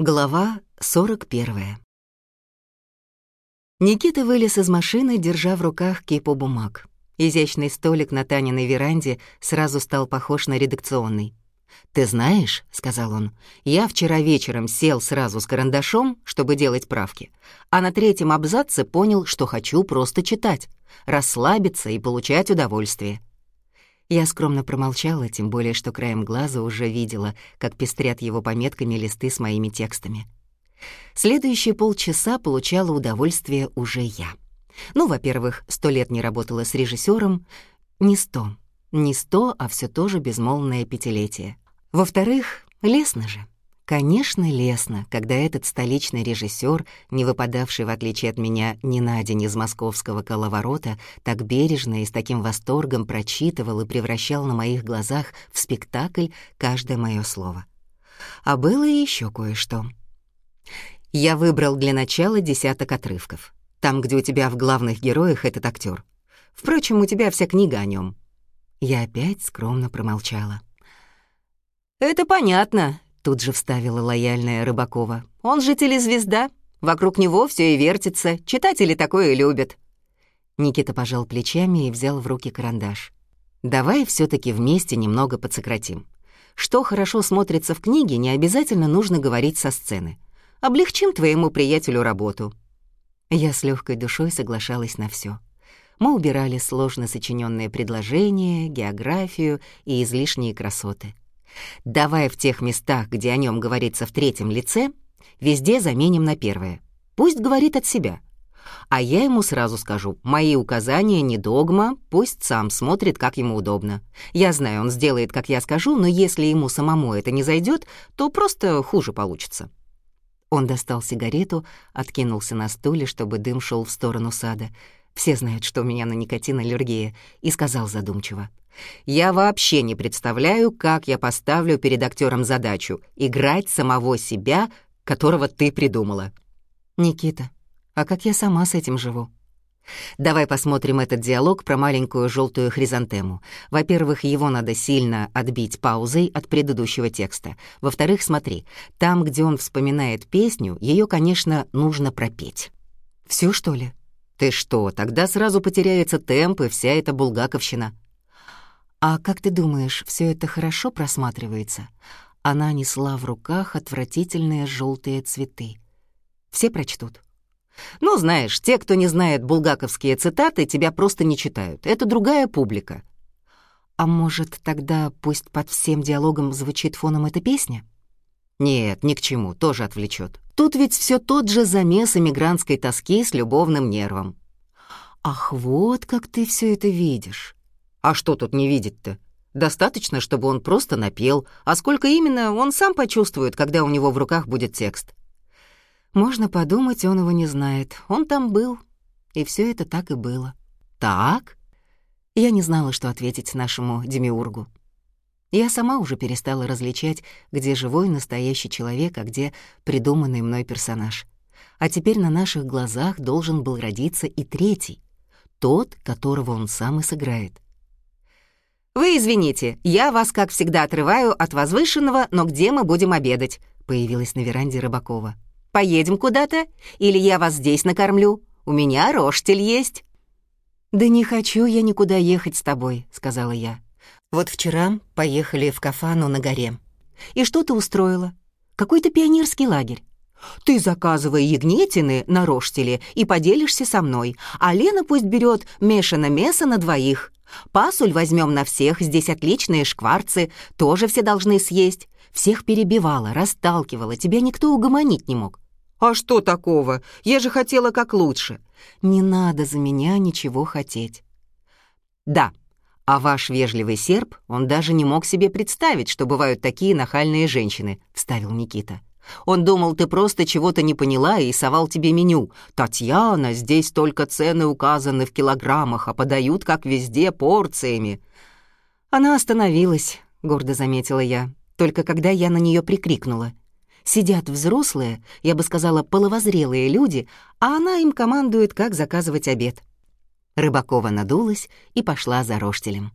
Глава 41. Никита вылез из машины, держа в руках кипу бумаг. Изящный столик на Таниной веранде сразу стал похож на редакционный. «Ты знаешь», — сказал он, — «я вчера вечером сел сразу с карандашом, чтобы делать правки, а на третьем абзаце понял, что хочу просто читать, расслабиться и получать удовольствие. Я скромно промолчала, тем более, что краем глаза уже видела, как пестрят его пометками листы с моими текстами. Следующие полчаса получала удовольствие уже я. Ну, во-первых, сто лет не работала с режиссером, не сто, не сто, а все тоже безмолвное пятилетие. Во-вторых, лестно же. Конечно, лестно, когда этот столичный режиссер, не выпадавший, в отличие от меня, ни на день из московского коловорота, так бережно и с таким восторгом прочитывал и превращал на моих глазах в спектакль каждое мое слово. А было и еще кое-что. Я выбрал для начала десяток отрывков. Там, где у тебя в главных героях этот актер. Впрочем, у тебя вся книга о нем. Я опять скромно промолчала. «Это понятно», Тут же вставила лояльная Рыбакова. «Он же телезвезда. Вокруг него все и вертится. Читатели такое любят». Никита пожал плечами и взял в руки карандаш. «Давай все таки вместе немного подсократим. Что хорошо смотрится в книге, не обязательно нужно говорить со сцены. Облегчим твоему приятелю работу». Я с легкой душой соглашалась на все. Мы убирали сложно сочиненные предложения, географию и излишние красоты. Давай в тех местах, где о нем говорится в третьем лице, везде заменим на первое. Пусть говорит от себя. А я ему сразу скажу, мои указания не догма, пусть сам смотрит, как ему удобно. Я знаю, он сделает, как я скажу, но если ему самому это не зайдет, то просто хуже получится. Он достал сигарету, откинулся на стуле, чтобы дым шел в сторону сада. Все знают, что у меня на никотин аллергия, и сказал задумчиво. Я вообще не представляю, как я поставлю перед актером задачу — играть самого себя, которого ты придумала. Никита, а как я сама с этим живу? Давай посмотрим этот диалог про маленькую желтую хризантему. Во-первых, его надо сильно отбить паузой от предыдущего текста. Во-вторых, смотри, там, где он вспоминает песню, ее, конечно, нужно пропеть. Все что ли? Ты что, тогда сразу потеряется темп и вся эта булгаковщина. «А как ты думаешь, все это хорошо просматривается?» Она несла в руках отвратительные желтые цветы. «Все прочтут?» «Ну, знаешь, те, кто не знает булгаковские цитаты, тебя просто не читают. Это другая публика». «А может, тогда пусть под всем диалогом звучит фоном эта песня?» «Нет, ни к чему, тоже отвлечет. Тут ведь все тот же замес эмигрантской тоски с любовным нервом». «Ах, вот как ты все это видишь!» А что тут не видеть-то? Достаточно, чтобы он просто напел, а сколько именно, он сам почувствует, когда у него в руках будет текст. Можно подумать, он его не знает. Он там был, и все это так и было. Так? Я не знала, что ответить нашему демиургу. Я сама уже перестала различать, где живой настоящий человек, а где придуманный мной персонаж. А теперь на наших глазах должен был родиться и третий, тот, которого он сам и сыграет. «Вы извините, я вас, как всегда, отрываю от возвышенного, но где мы будем обедать?» Появилась на веранде Рыбакова. «Поедем куда-то? Или я вас здесь накормлю? У меня роштель есть». «Да не хочу я никуда ехать с тобой», — сказала я. «Вот вчера поехали в Кафану на горе. И что ты устроила? Какой-то пионерский лагерь. Ты заказывай ягнетины на роштеле и поделишься со мной, а Лена пусть берет мешано мясо на двоих. Пасуль возьмем на всех, здесь отличные шкварцы, тоже все должны съесть. Всех перебивала, расталкивала, тебя никто угомонить не мог. «А что такого? Я же хотела как лучше». «Не надо за меня ничего хотеть». «Да, а ваш вежливый серп, он даже не мог себе представить, что бывают такие нахальные женщины», — вставил Никита. Он думал, ты просто чего-то не поняла и совал тебе меню. «Татьяна, здесь только цены указаны в килограммах, а подают, как везде, порциями». Она остановилась, — гордо заметила я, только когда я на нее прикрикнула. Сидят взрослые, я бы сказала, половозрелые люди, а она им командует, как заказывать обед. Рыбакова надулась и пошла за роштелем.